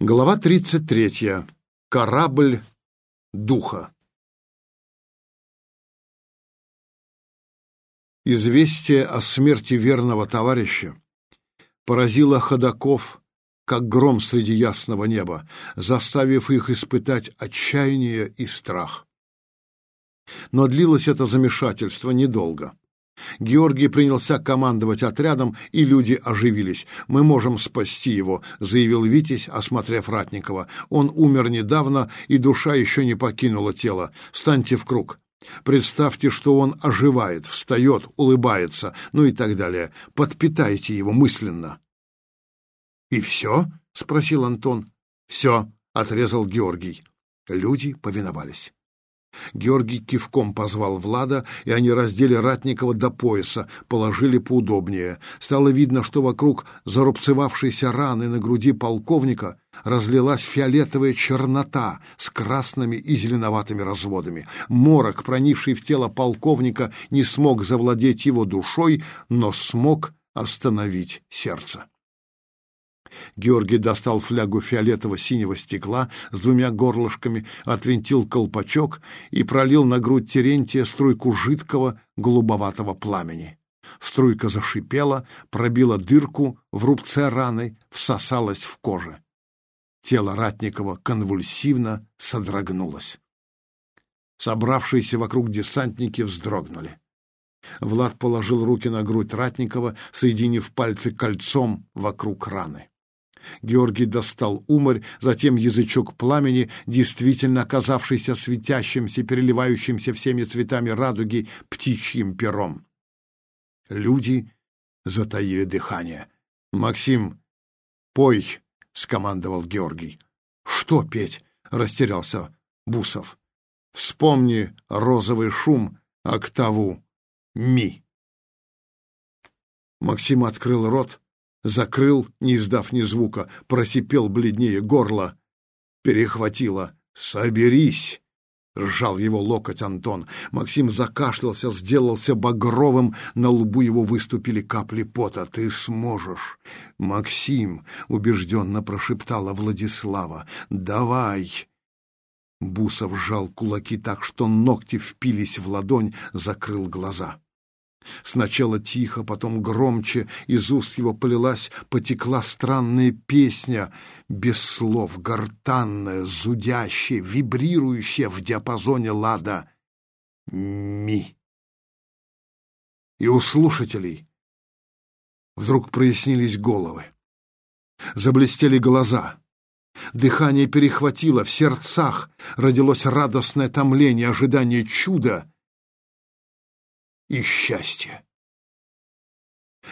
Глава 33. Корабль духа. Известие о смерти верного товарища поразило ходаков, как гром среди ясного неба, заставив их испытать отчаяние и страх. Но длилось это замешательство недолго. Георгий принялся командовать отрядом, и люди оживились. «Мы можем спасти его», — заявил Витязь, осмотрев Ратникова. «Он умер недавно, и душа еще не покинула тело. Станьте в круг. Представьте, что он оживает, встает, улыбается, ну и так далее. Подпитайте его мысленно». «И все?» — спросил Антон. «Все», — отрезал Георгий. Люди повиновались. Георгий кивком позвал Влада, и они раздели Ратникова до пояса, положили поудобнее. Стало видно, что вокруг зарубцевавшейся раны на груди полковника разлилась фиолетовая чернота с красными и зеленоватыми разводами. Морок, проникший в тело полковника, не смог завладеть его душой, но смог остановить сердце. Георгий достал флягу фиолетово-синего стекла с двумя горлышками, отвинтил колпачок и пролил на грудь Терентия струйку жидкого голубоватого пламени. Струйка зашипела, пробила дырку в рубце раны, всосалась в коже. Тело Ратникова конвульсивно содрогнулось. Собравшиеся вокруг десантники вздрогнули. Влад положил руки на грудь Ратникова, соединив пальцы кольцом вокруг раны. Георгий достал умарь, затем язычок пламени, действительно оказавшийся светящимся, переливающимся всеми цветами радуги птичьим пером. Люди затаили дыхание. «Максим, пой!» — скомандовал Георгий. «Что петь?» — растерялся Бусов. «Вспомни розовый шум, октаву, ми». Максим открыл рот, закрыл, не издав ни звука, просипел бледнее горло. Перехватило. «Соберись!» — сжал его локоть Антон. Максим закашлялся, сделался багровым, на лбу его выступили капли пота. «Ты сможешь!» «Максим!» — убежденно прошептала Владислава. «Давай!» Бусов сжал кулаки так, что ногти впились в ладонь, закрыл глаза. Сначала тихо, потом громче, из уст его полилась, потекла странная песня, без слов, гортанная, зудящая, вибрирующая в диапазоне лада «Ми». И у слушателей вдруг прояснились головы. Заблестели глаза. Дыхание перехватило, в сердцах родилось радостное томление, ожидание чуда — и счастья.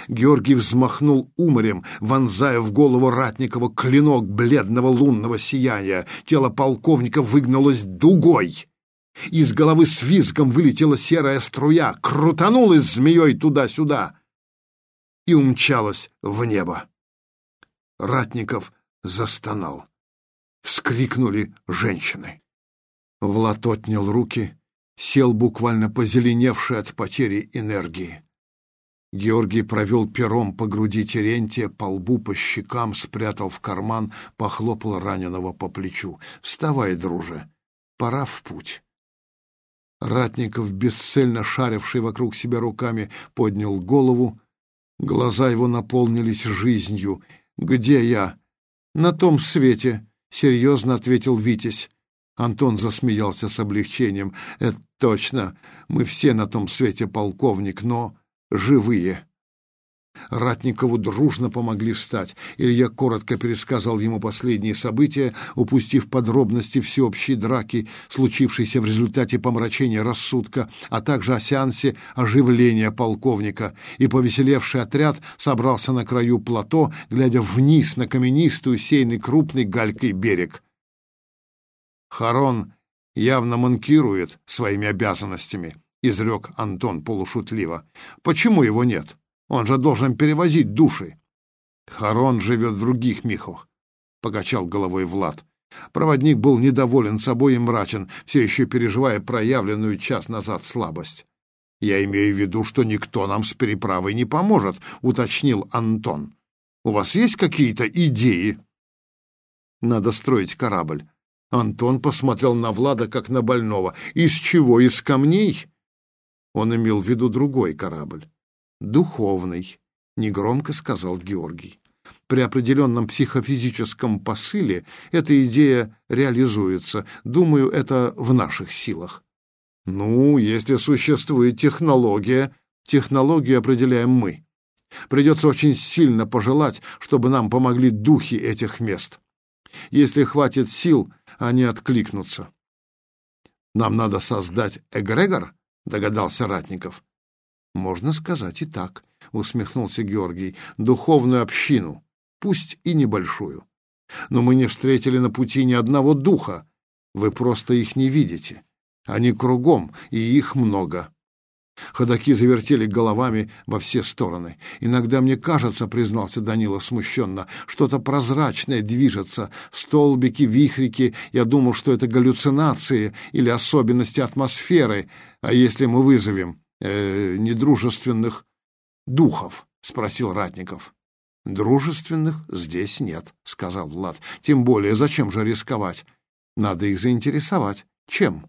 Георгий взмахнул уморем, вонзая в голову Ратникова клинок бледного лунного сияния. Тело полковника выгнулось дугой. Из головы с визгом вылетела серая струя, крутанулась змеей туда-сюда и умчалась в небо. Ратников застонал. Вскрикнули женщины. Влад отнял руки сел буквально позеленевший от потери энергии. Георгий провел пером по груди Терентия, по лбу, по щекам, спрятал в карман, похлопал раненого по плечу. «Вставай, друже, пора в путь». Ратников, бесцельно шаривший вокруг себя руками, поднял голову. Глаза его наполнились жизнью. «Где я?» «На том свете», — серьезно ответил Витязь. Антон засмеялся с облегчением. «Это точно. Мы все на том свете, полковник, но живые». Ратникову дружно помогли встать. Илья коротко пересказал ему последние события, упустив подробности всеобщей драки, случившейся в результате помрачения рассудка, а также о сеансе оживления полковника. И повеселевший отряд собрался на краю плато, глядя вниз на каменистую, сейный крупный галькой берег. Харон явно манкирует своими обязанностями, изрек Антон полушутливо. Почему его нет? Он же должен перевозить души. Харон живет в других михах, покачал головой Влад. Проводник был недоволен собой и мрачен, все еще переживая проявленную час назад слабость. «Я имею в виду, что никто нам с переправой не поможет», — уточнил Антон. «У вас есть какие-то идеи?» надо строить корабль. Антон посмотрел на Влада, как на больного. «Из чего? Из камней?» Он имел в виду другой корабль. «Духовный», — негромко сказал Георгий. При определенном психофизическом посыле эта идея реализуется. Думаю, это в наших силах. Ну, если существует технология, технологию определяем мы. Придется очень сильно пожелать, чтобы нам помогли духи этих мест. Если хватит сил, они откликнутся. Нам надо создать эгрегор, догадался Ратников. Можно сказать и так, усмехнулся Георгий, духовную общину, пусть и небольшую. Но мы не встретили на пути ни одного духа. Вы просто их не видите. Они кругом, и их много. Ходаки завертели головами во все стороны. «Иногда мне кажется, — признался Данила смущенно, — что-то прозрачное движется, столбики, вихрики. Я думал, что это галлюцинации или особенности атмосферы. А если мы вызовем э, недружественных духов?» — спросил Ратников. «Дружественных здесь нет», — сказал Влад. «Тем более, зачем же рисковать? Надо их заинтересовать. Чем?»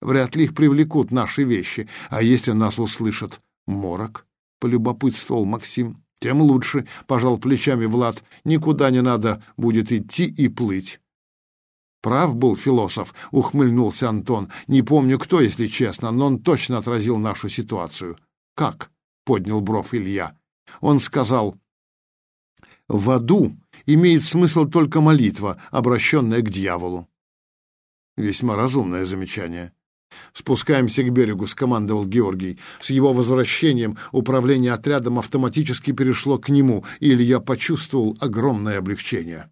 Вряд ли их привлекут наши вещи. А если нас услышат? Морок, — полюбопытствовал Максим. Тем лучше, — пожал плечами Влад. Никуда не надо будет идти и плыть. Прав был философ, — ухмыльнулся Антон. Не помню, кто, если честно, но он точно отразил нашу ситуацию. Как? — поднял бров Илья. Он сказал, в аду имеет смысл только молитва, обращенная к дьяволу. Весьма разумное замечание. «Спускаемся к берегу», — скомандовал Георгий. С его возвращением управление отрядом автоматически перешло к нему, и Илья почувствовал огромное облегчение.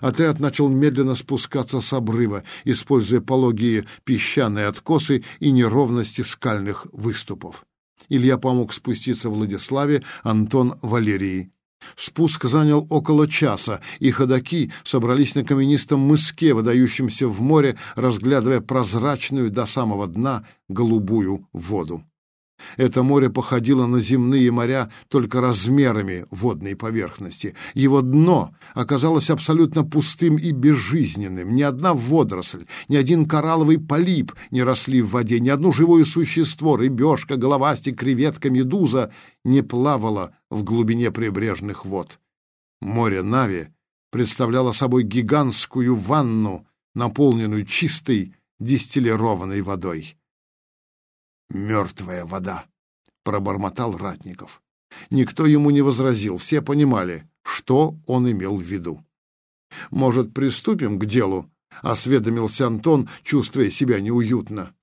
Отряд начал медленно спускаться с обрыва, используя пологие песчаные откосы и неровности скальных выступов. Илья помог спуститься Владиславе, Антон — Валерии. Спуск занял около часа, и ходаки собрались на каменистом мыске, выдающемся в море, разглядывая прозрачную до самого дна голубую воду. Это море походило на земные моря только размерами водной поверхности. Его дно оказалось абсолютно пустым и безжизненным. Ни одна водоросль, ни один коралловый полип не росли в воде, ни одно живое существо, рыбешка, головастик, креветка, медуза не плавало в глубине прибрежных вод. Море Нави представляло собой гигантскую ванну, наполненную чистой дистиллированной водой. «Мертвая вода», — пробормотал Ратников. Никто ему не возразил, все понимали, что он имел в виду. «Может, приступим к делу?» — осведомился Антон, чувствуя себя неуютно.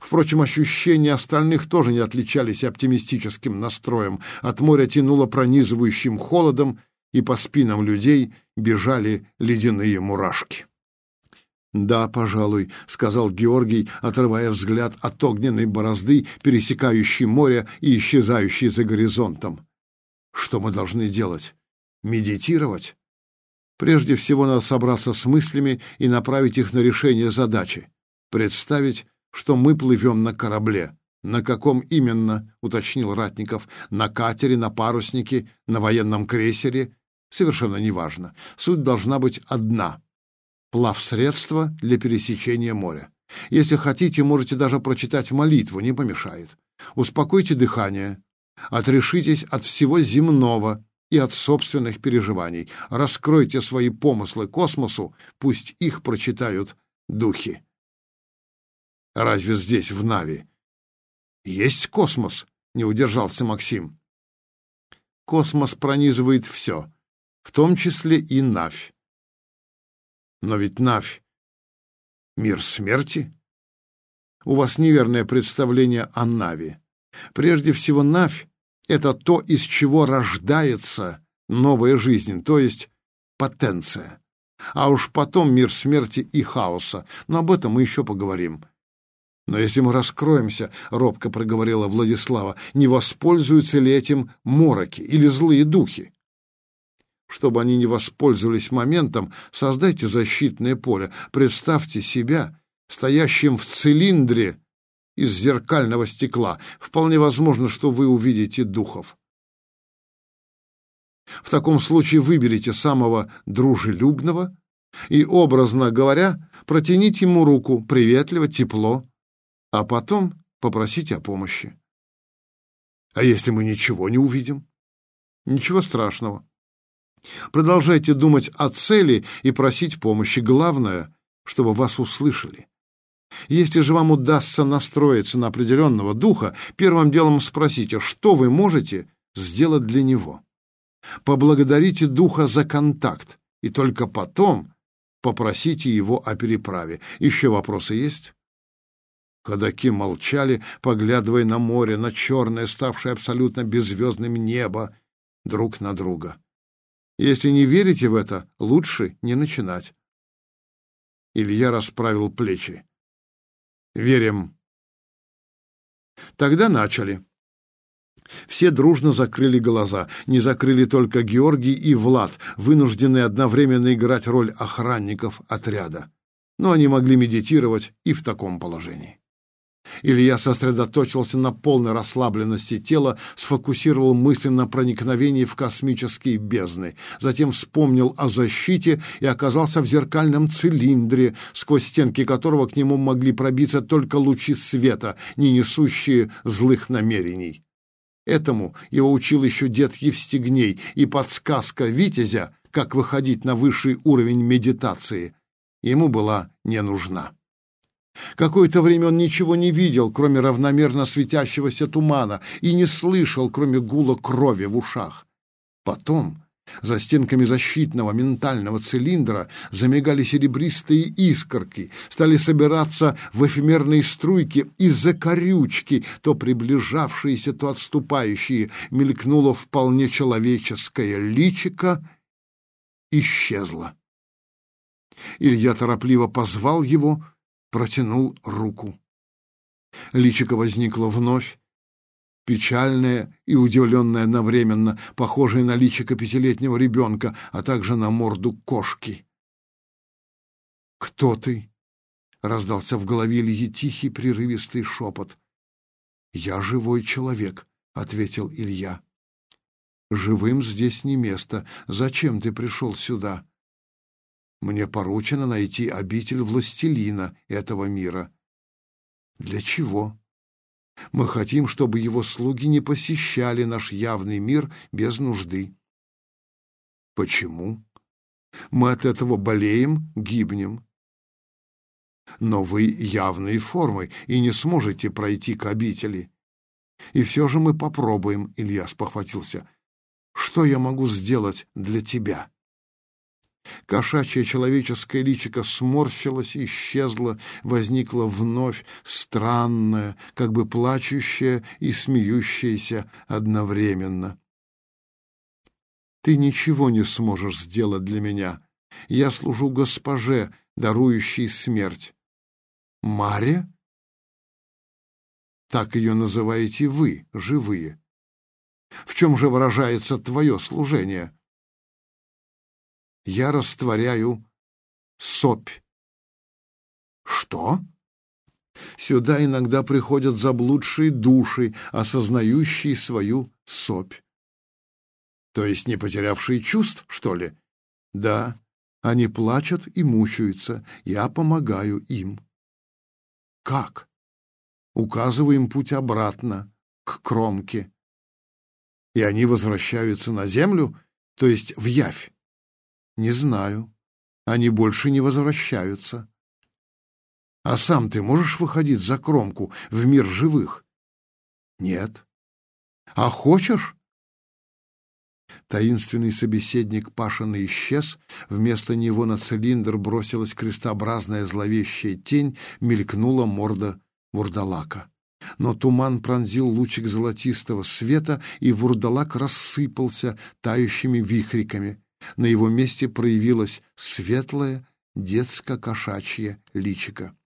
Впрочем, ощущения остальных тоже не отличались оптимистическим настроем. От моря тянуло пронизывающим холодом, и по спинам людей бежали ледяные мурашки. «Да, пожалуй», — сказал Георгий, отрывая взгляд от огненной борозды, пересекающей море и исчезающей за горизонтом. «Что мы должны делать? Медитировать?» «Прежде всего надо собраться с мыслями и направить их на решение задачи. Представить, что мы плывем на корабле. На каком именно?» — уточнил Ратников. «На катере, на паруснике, на военном крейсере?» «Совершенно неважно. Суть должна быть одна — плавсредство для пересечения моря. Если хотите, можете даже прочитать молитву, не помешает. Успокойте дыхание, отрешитесь от всего земного и от собственных переживаний. Раскройте свои помыслы космосу, пусть их прочитают духи. Разве здесь, в Нави, есть космос? Не удержался Максим. Космос пронизывает все, в том числе и Навь. Но ведь Навь — мир смерти. У вас неверное представление о Нави. Прежде всего, Навь — это то, из чего рождается новая жизнь, то есть потенция. А уж потом мир смерти и хаоса. Но об этом мы еще поговорим. Но если мы раскроемся, — робко проговорила Владислава, — не воспользуются ли этим мороки или злые духи? Чтобы они не воспользовались моментом, создайте защитное поле. Представьте себя стоящим в цилиндре из зеркального стекла. Вполне возможно, что вы увидите духов. В таком случае выберите самого дружелюбного, и, образно говоря, протяните ему руку приветливо, тепло, а потом попросите о помощи. А если мы ничего не увидим? Ничего страшного. Продолжайте думать о цели и просить помощи. Главное, чтобы вас услышали. Если же вам удастся настроиться на определенного духа, первым делом спросите, что вы можете сделать для него. Поблагодарите духа за контакт, и только потом попросите его о переправе. Еще вопросы есть? Ходаки молчали, поглядывая на море, на черное, ставшее абсолютно беззвездным небо, друг на друга. Если не верите в это, лучше не начинать. Илья расправил плечи. Верим. Тогда начали. Все дружно закрыли глаза. Не закрыли только Георгий и Влад, вынужденные одновременно играть роль охранников отряда. Но они могли медитировать и в таком положении. Илья сосредоточился на полной расслабленности тела, сфокусировал мысли на проникновении в космические бездны, затем вспомнил о защите и оказался в зеркальном цилиндре, сквозь стенки которого к нему могли пробиться только лучи света, не несущие злых намерений. Этому его учил еще дед Евстигней, и подсказка Витязя, как выходить на высший уровень медитации, ему была не нужна. Какое-то время он ничего не видел, кроме равномерно светящегося тумана, и не слышал, кроме гула крови в ушах. Потом за стенками защитного ментального цилиндра замигали серебристые искорки, стали собираться в эфемерные струйки из-за корючки, то приближавшиеся, то отступающие, мелькнуло вполне человеческое личико, исчезло. Илья торопливо позвал его, протянул руку. Личико возникло вновь, печальное и удивленное одновременно, похожее на личико пятилетнего ребенка, а также на морду кошки. «Кто ты?» — раздался в голове Ильи тихий прерывистый шепот. «Я живой человек», — ответил Илья. «Живым здесь не место. Зачем ты пришел сюда?» Мне поручено найти обитель властелина этого мира. Для чего? Мы хотим, чтобы его слуги не посещали наш явный мир без нужды. Почему? Мы от этого болеем, гибнем. Но вы явной формой и не сможете пройти к обители. И все же мы попробуем, Илья спохватился. Что я могу сделать для тебя? Кошачье человеческое личико сморщилось, исчезло, возникло вновь странное, как бы плачущее и смеющееся одновременно. «Ты ничего не сможешь сделать для меня. Я служу госпоже, дарующей смерть». «Мария?» Так ее называете вы, живые. В чем же выражается твое служение? Я растворяю сопь. Что? Сюда иногда приходят заблудшие души, осознающие свою сопь. То есть не потерявшие чувств, что ли? Да, они плачут и мучаются, я помогаю им. Как? Указываю им путь обратно, к кромке. И они возвращаются на землю, то есть в явь. Не знаю. Они больше не возвращаются. А сам ты можешь выходить за кромку в мир живых? Нет. А хочешь? Таинственный собеседник Пашина исчез, вместо него на цилиндр бросилась крестообразная зловещая тень, мелькнула морда вурдалака. Но туман пронзил лучик золотистого света, и вурдалак рассыпался тающими вихриками. На его месте проявилось светлое детско-кошачье личико.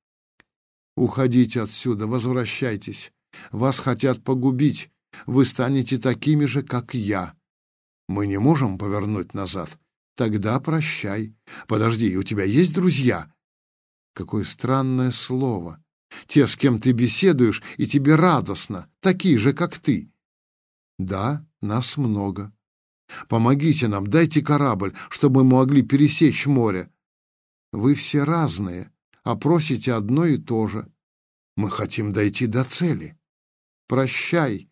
«Уходите отсюда, возвращайтесь. Вас хотят погубить. Вы станете такими же, как я. Мы не можем повернуть назад. Тогда прощай. Подожди, у тебя есть друзья?» Какое странное слово. Те, с кем ты беседуешь, и тебе радостно, такие же, как ты. Да, нас много. Помогите нам, дайте корабль, чтобы мы могли пересечь море. Вы все разные, а просите одно и то же. Мы хотим дойти до цели. Прощай,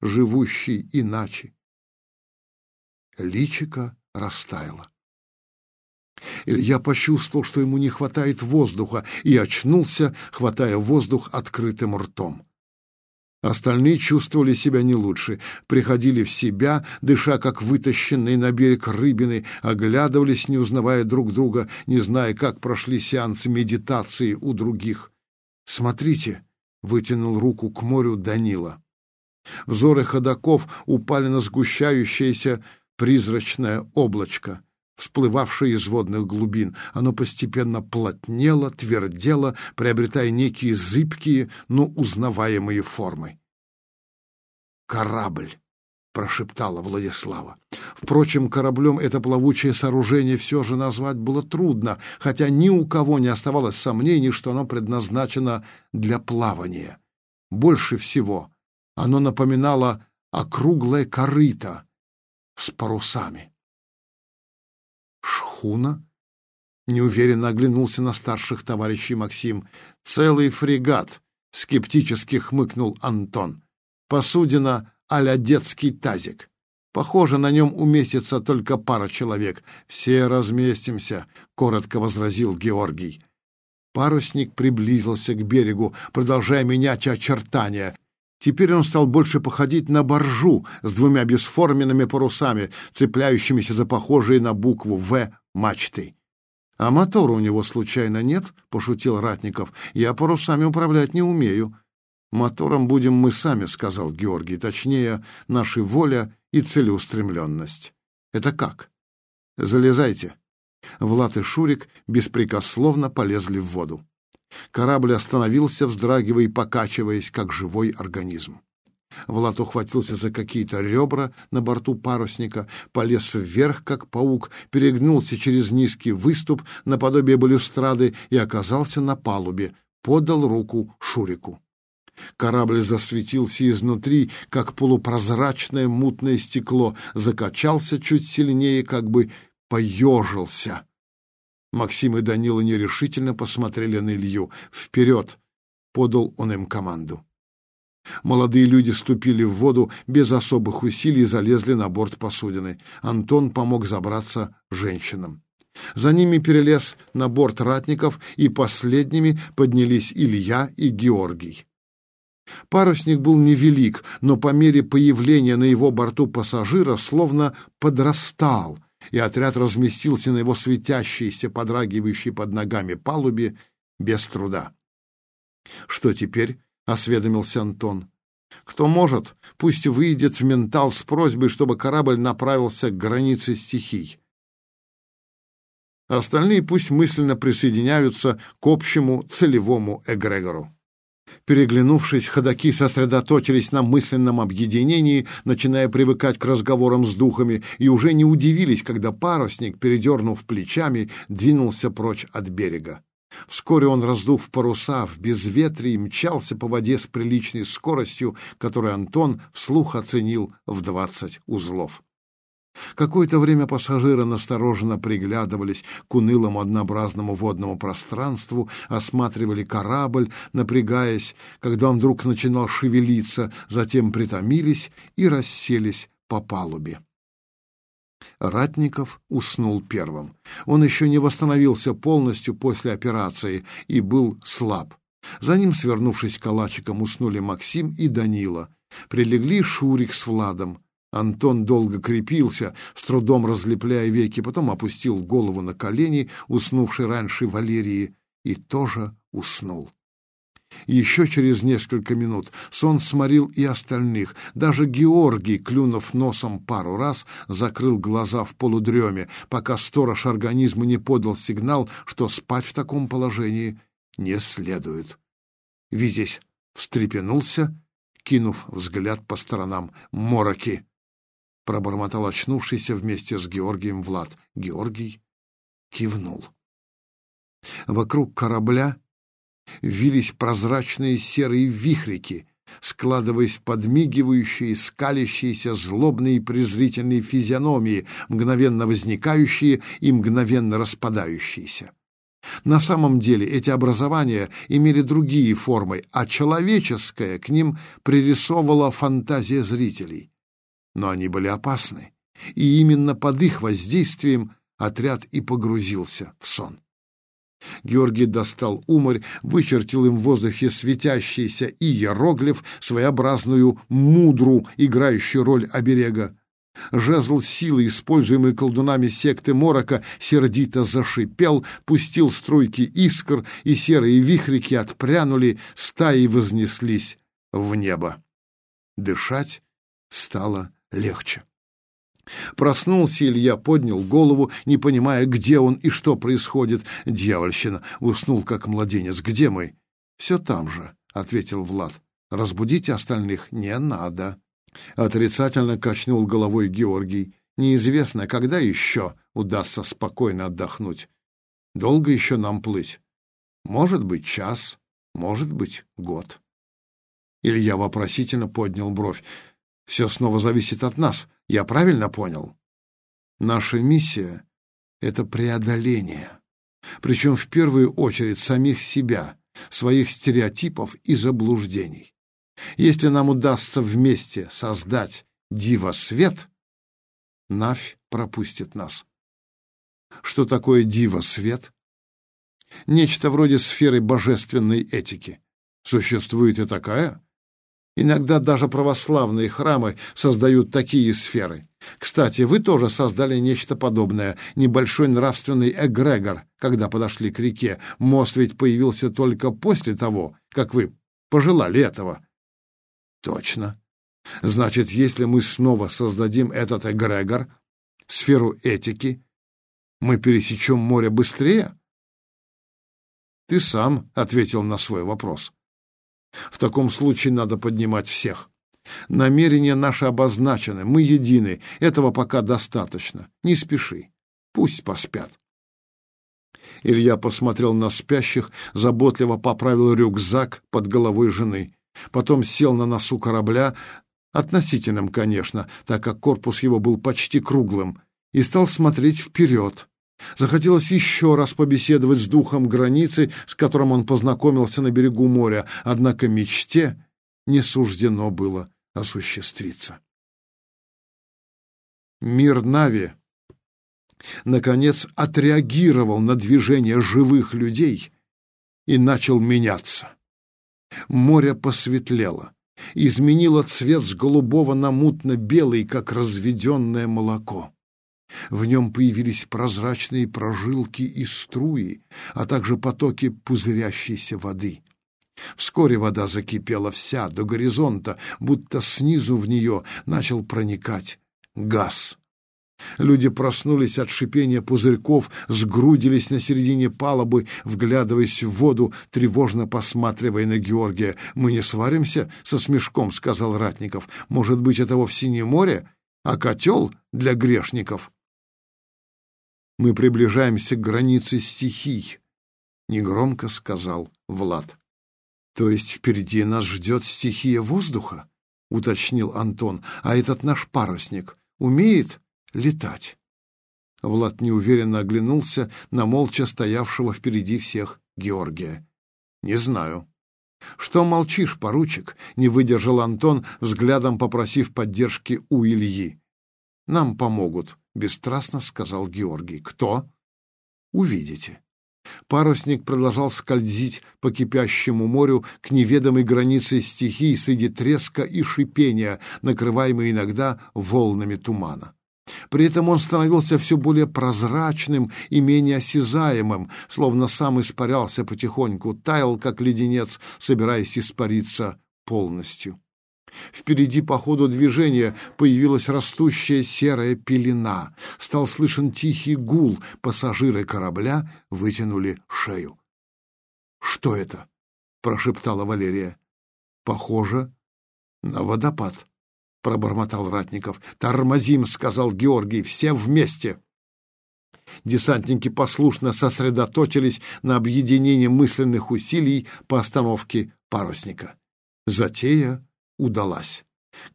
живущий иначе. Личика растаяло. Илья почувствовал, что ему не хватает воздуха, и очнулся, хватая воздух открытым ртом. Остальные чувствовали себя не лучше, приходили в себя, дыша, как вытащенные на берег рыбины, оглядывались, не узнавая друг друга, не зная, как прошли сеансы медитации у других. «Смотрите!» — вытянул руку к морю Данила. Взоры ходаков упали на сгущающееся призрачное облачко, всплывавшее из водных глубин. Оно постепенно плотнело, твердело, приобретая некие зыбкие, но узнаваемые формы. «Корабль!» — прошептала Владислава. Впрочем, кораблем это плавучее сооружение все же назвать было трудно, хотя ни у кого не оставалось сомнений, что оно предназначено для плавания. Больше всего оно напоминало округлое корыто с парусами. «Шхуна?» — неуверенно оглянулся на старших товарищей Максим. «Целый фрегат!» — скептически хмыкнул Антон. «Посудина а детский тазик. Похоже, на нем уместится только пара человек. Все разместимся», — коротко возразил Георгий. Парусник приблизился к берегу, продолжая менять очертания. Теперь он стал больше походить на боржу с двумя бесформенными парусами, цепляющимися за похожие на букву «В» мачты. «А мотора у него случайно нет?» — пошутил Ратников. «Я парусами управлять не умею». «Мотором будем мы сами», — сказал Георгий. «Точнее, наша воля и целеустремленность». «Это как?» «Залезайте». Влад и Шурик беспрекословно полезли в воду. Корабль остановился, вздрагивая и покачиваясь, как живой организм. Влад ухватился за какие-то ребра на борту парусника, полез вверх, как паук, перегнулся через низкий выступ наподобие балюстрады и оказался на палубе, подал руку Шурику. Корабль засветился изнутри, как полупрозрачное мутное стекло, закачался чуть сильнее, как бы поежился. Максим и Данила нерешительно посмотрели на Илью. «Вперед!» — подал он им команду. Молодые люди ступили в воду без особых усилий и залезли на борт посудины. Антон помог забраться женщинам. За ними перелез на борт ратников, и последними поднялись Илья и Георгий. Парусник был невелик, но по мере появления на его борту пассажиров словно подрастал, и отряд разместился на его светящейся, подрагивающей под ногами палубе без труда. «Что теперь?» — осведомился Антон. «Кто может, пусть выйдет в ментал с просьбой, чтобы корабль направился к границе стихий. Остальные пусть мысленно присоединяются к общему целевому эгрегору». Переглянувшись, ходаки сосредоточились на мысленном объединении, начиная привыкать к разговорам с духами, и уже не удивились, когда парусник, передернув плечами, двинулся прочь от берега. Вскоре он, раздув паруса в безветрии, мчался по воде с приличной скоростью, которую Антон вслух оценил в двадцать узлов. Какое-то время пассажиры настороженно приглядывались к унылому однообразному водному пространству, осматривали корабль, напрягаясь, когда он вдруг начинал шевелиться, затем притомились и расселись по палубе. Ратников уснул первым. Он еще не восстановился полностью после операции и был слаб. За ним, свернувшись калачиком, уснули Максим и Данила. Прилегли Шурик с Владом. Антон долго крепился, с трудом разлепляя веки, потом опустил голову на колени, уснувший раньше Валерии, и тоже уснул. Еще через несколько минут сон сморил и остальных. Даже Георгий, клюнув носом пару раз, закрыл глаза в полудреме, пока сторож организма не подал сигнал, что спать в таком положении не следует. Витязь встрепенулся, кинув взгляд по сторонам. «Мороки!» пробормотал очнувшийся вместе с Георгием Влад. Георгий кивнул. Вокруг корабля вились прозрачные серые вихрики, складываясь подмигивающие, скалящиеся, злобные и презрительные физиономии, мгновенно возникающие и мгновенно распадающиеся. На самом деле эти образования имели другие формы, а человеческое к ним пририсовывала фантазия зрителей. Но они были опасны, и именно под их воздействием отряд и погрузился в сон. Георгий достал умарь, вычертил им в воздухе светящийся иероглиф, своеобразную мудру, играющую роль оберега. Жезл силы, используемый колдунами секты Морока, сердито зашипел, пустил струйки искр, и серые вихрики отпрянули, стаи вознеслись в небо. Дышать стало легче. Проснулся Илья, поднял голову, не понимая, где он и что происходит. Дьявольщина! Уснул, как младенец. Где мы? Все там же, — ответил Влад. Разбудите остальных не надо. Отрицательно качнул головой Георгий. Неизвестно, когда еще удастся спокойно отдохнуть. Долго еще нам плыть? Может быть, час, может быть, год. Илья вопросительно поднял бровь. Все снова зависит от нас. Я правильно понял? Наша миссия — это преодоление. Причем в первую очередь самих себя, своих стереотипов и заблуждений. Если нам удастся вместе создать дива-свет, Навь пропустит нас. Что такое дива-свет? Нечто вроде сферы божественной этики. Существует и такая? Иногда даже православные храмы создают такие сферы. Кстати, вы тоже создали нечто подобное, небольшой нравственный эгрегор, когда подошли к реке. Мост ведь появился только после того, как вы пожелали этого. Точно. Значит, если мы снова создадим этот эгрегор, сферу этики, мы пересечем море быстрее? Ты сам ответил на свой вопрос. В таком случае надо поднимать всех. Намерения наши обозначены, мы едины. Этого пока достаточно. Не спеши. Пусть поспят. Илья посмотрел на спящих, заботливо поправил рюкзак под головой жены потом сел на носу корабля, относительным, конечно, так как корпус его был почти круглым, и стал смотреть вперед. Захотелось еще раз побеседовать с духом границы, с которым он познакомился на берегу моря, однако мечте не суждено было осуществиться. Мир Нави, наконец, отреагировал на движение живых людей и начал меняться. Море посветлело, изменило цвет с голубого на мутно-белый, как разведенное молоко. В нем появились прозрачные прожилки и струи, а также потоки пузырящейся воды. Вскоре вода закипела вся, до горизонта, будто снизу в нее начал проникать газ. Люди проснулись от шипения пузырьков, сгрудились на середине палубы, вглядываясь в воду, тревожно посматривая на Георгия. «Мы не сваримся?» — со смешком сказал Ратников. «Может быть, это вовсе не море, а котел для грешников?» «Мы приближаемся к границе стихий», — негромко сказал Влад. «То есть впереди нас ждет стихия воздуха?» — уточнил Антон. «А этот наш парусник умеет летать. Влад неуверенно оглянулся на молча стоявшего впереди всех Георгия. «Не знаю». «Что молчишь, поручик?» — не выдержал Антон, взглядом попросив поддержки у Ильи. «Нам помогут», — бесстрастно сказал Георгий. «Кто?» «Увидите». Парусник продолжал скользить по кипящему морю к неведомой границе стихий среди треска и шипения, накрываемой иногда волнами тумана. При этом он становился все более прозрачным и менее осязаемым, словно сам испарялся потихоньку, таял, как леденец, собираясь испариться полностью. Впереди по ходу движения появилась растущая серая пелена. Стал слышен тихий гул. Пассажиры корабля вытянули шею. «Что это?» — прошептала Валерия. «Похоже на водопад» пробормотал Ратников. «Тормозим!» — сказал Георгий. «Все вместе!» Десантники послушно сосредоточились на объединении мысленных усилий по остановке парусника. Затея удалась.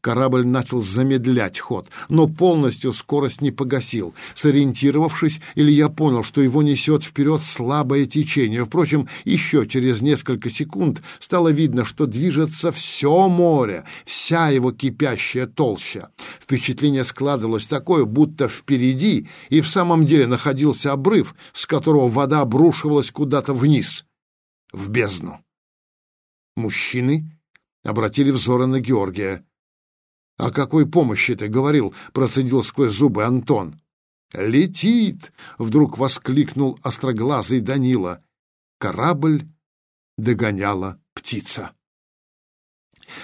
Корабль начал замедлять ход, но полностью скорость не погасил. Сориентировавшись, Илья понял, что его несет вперед слабое течение. Впрочем, еще через несколько секунд стало видно, что движется все море, вся его кипящая толща. Впечатление складывалось такое, будто впереди и в самом деле находился обрыв, с которого вода обрушивалась куда-то вниз, в бездну. Мужчины обратили взоры на Георгия. «О какой помощи ты говорил?» — процедил сквозь зубы Антон. «Летит!» — вдруг воскликнул остроглазый Данила. Корабль догоняла птица.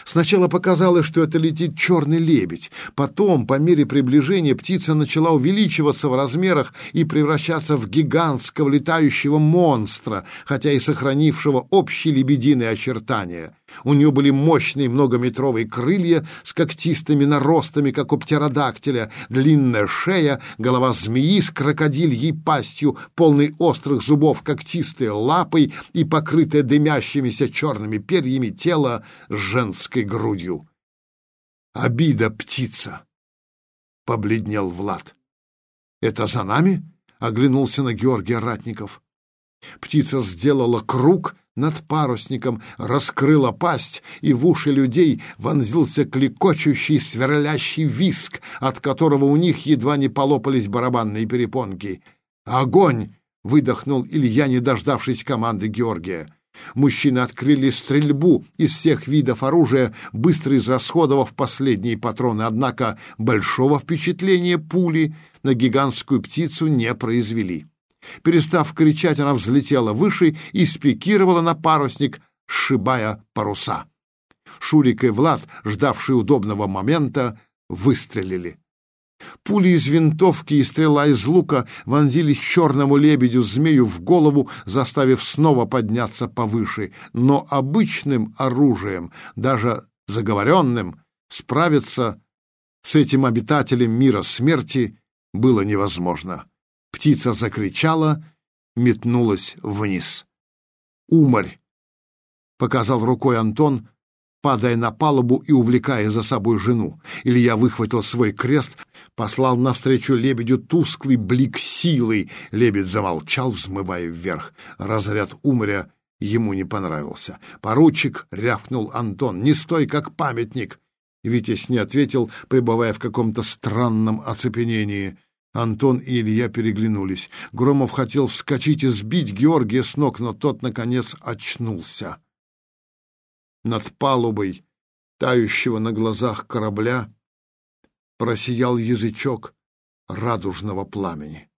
Сначала показалось, что это летит черный лебедь. Потом, по мере приближения, птица начала увеличиваться в размерах и превращаться в гигантского летающего монстра, хотя и сохранившего общие лебединые очертания. У нее были мощные многометровые крылья с когтистыми наростами, как у птеродактиля, длинная шея, голова змеи с крокодильей пастью, полный острых зубов, когтистые лапы и покрытое дымящимися черными перьями тело с женской грудью. «Обида птица!» — побледнел Влад. «Это за нами?» — оглянулся на Георгия Ратников. Птица сделала круг — над парусником раскрыла пасть, и в уши людей вонзился клекочущий сверлящий виск, от которого у них едва не полопались барабанные перепонки. «Огонь!» — выдохнул Илья, не дождавшись команды Георгия. Мужчины открыли стрельбу из всех видов оружия, быстро израсходовав последние патроны, однако большого впечатления пули на гигантскую птицу не произвели. Перестав кричать, она взлетела выше и спикировала на парусник, сшибая паруса. Шурик и Влад, ждавшие удобного момента, выстрелили. Пули из винтовки и стрела из лука вонзились черному лебедю-змею в голову, заставив снова подняться повыше. Но обычным оружием, даже заговоренным, справиться с этим обитателем мира смерти было невозможно. Птица закричала, метнулась вниз. «Умарь!» — показал рукой Антон, падая на палубу и увлекая за собой жену. Илья выхватил свой крест, послал навстречу лебедю тусклый блик силы. Лебедь замолчал, взмывая вверх. Разряд умря ему не понравился. «Поручик!» — рявкнул Антон. «Не стой, как памятник!» Витязь не ответил, пребывая в каком-то странном оцепенении. Антон и Илья переглянулись. Громов хотел вскочить и сбить Георгия с ног, но тот, наконец, очнулся. Над палубой, тающего на глазах корабля, просиял язычок радужного пламени.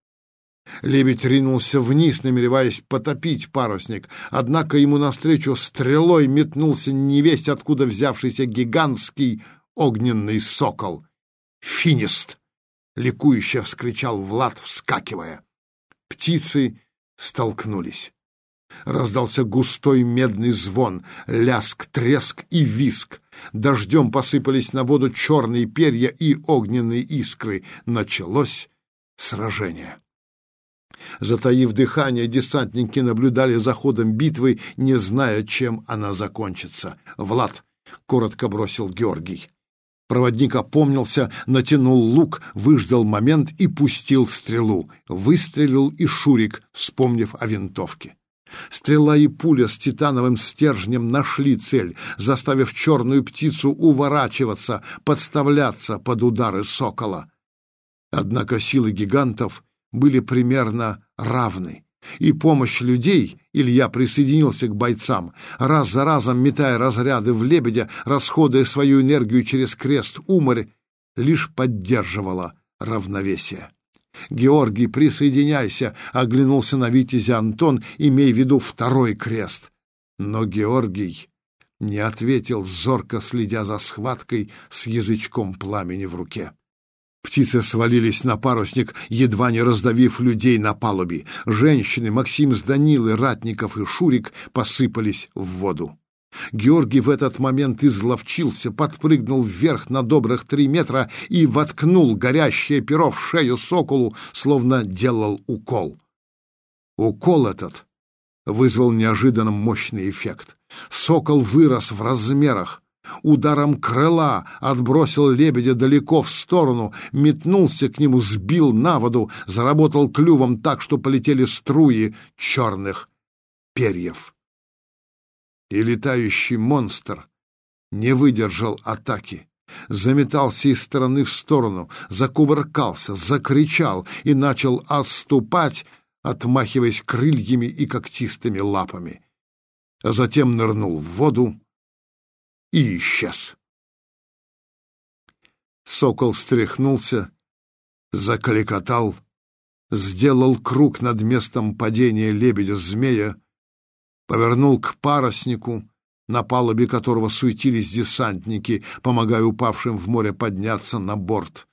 Лебедь ринулся вниз, намереваясь потопить парусник, однако ему навстречу стрелой метнулся невесть, откуда взявшийся гигантский огненный сокол. «Финист!» Ликующе вскричал Влад, вскакивая. Птицы столкнулись. Раздался густой медный звон, ляск, треск и виск. Дождем посыпались на воду черные перья и огненные искры. Началось сражение. Затаив дыхание, десантники наблюдали за ходом битвы, не зная, чем она закончится. «Влад!» — коротко бросил Георгий. Проводник опомнился, натянул лук, выждал момент и пустил стрелу. Выстрелил и Шурик, вспомнив о винтовке. Стрела и пуля с титановым стержнем нашли цель, заставив черную птицу уворачиваться, подставляться под удары сокола. Однако силы гигантов были примерно равны и помощь людей, Илья присоединился к бойцам, раз за разом метая разряды в лебедя, расходуя свою энергию через крест уморь, лишь поддерживала равновесие. «Георгий, присоединяйся!» — оглянулся на Витязя Антон, имея в виду второй крест. Но Георгий не ответил, зорко следя за схваткой с язычком пламени в руке. Птицы свалились на парусник, едва не раздавив людей на палубе. Женщины, Максим с Данилой, Ратников и Шурик посыпались в воду. Георгий в этот момент изловчился, подпрыгнул вверх на добрых три метра и воткнул горящее перо в шею соколу, словно делал укол. Укол этот вызвал неожиданно мощный эффект. Сокол вырос в размерах, ударом крыла отбросил лебедя далеко в сторону, метнулся к нему, сбил на воду, заработал клювом так, что полетели струи черных перьев. И летающий монстр не выдержал атаки. Заметался из стороны в сторону, закувыркался, закричал и начал отступать, отмахиваясь крыльями и когтистыми лапами. А затем нырнул в воду и исчез. Сокол встряхнулся, закликотал, сделал круг над местом падения лебедя-змея, повернул к паруснику, на палубе которого суетились десантники, помогая упавшим в море подняться на борт.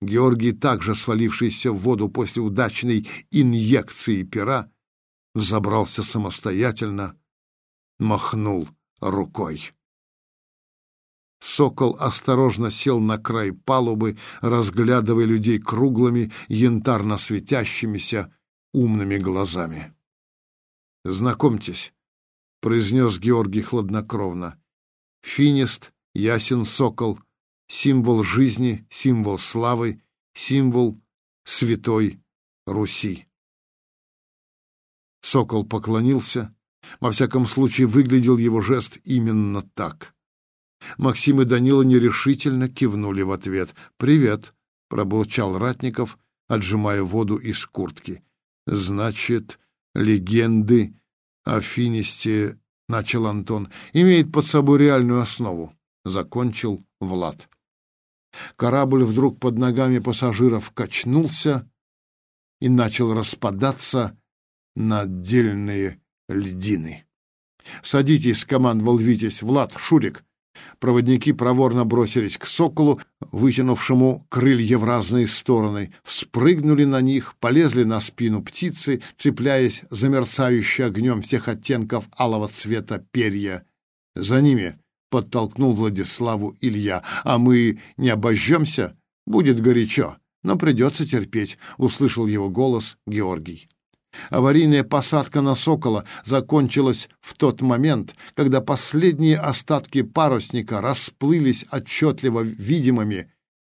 Георгий, также свалившийся в воду после удачной инъекции пера, взобрался самостоятельно, махнул рукой. Сокол осторожно сел на край палубы, разглядывая людей круглыми, янтарно светящимися, умными глазами. «Знакомьтесь», — произнес Георгий хладнокровно, — «финист, ясен сокол, символ жизни, символ славы, символ святой Руси». Сокол поклонился, во всяком случае выглядел его жест именно так. Максим и Данила нерешительно кивнули в ответ. «Привет», — пробурчал Ратников, отжимая воду из куртки. «Значит, легенды о Финисте, — начал Антон, — имеет под собой реальную основу», — закончил Влад. Корабль вдруг под ногами пассажиров качнулся и начал распадаться на отдельные льдины. «Садитесь», — скомандовал Витязь. «Влад, Шурик, Проводники проворно бросились к соколу, вытянувшему крылья в разные стороны, вспрыгнули на них, полезли на спину птицы, цепляясь за мерцающий огнем всех оттенков алого цвета перья. За ними подтолкнул Владиславу Илья. «А мы не обожжемся? Будет горячо, но придется терпеть», — услышал его голос Георгий. Аварийная посадка на «Сокола» закончилась в тот момент, когда последние остатки парусника расплылись отчетливо видимыми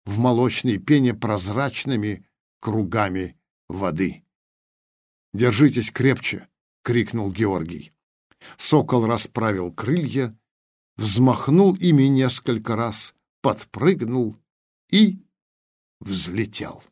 в молочной пене прозрачными кругами воды. «Держитесь крепче!» — крикнул Георгий. Сокол расправил крылья, взмахнул ими несколько раз, подпрыгнул и взлетел.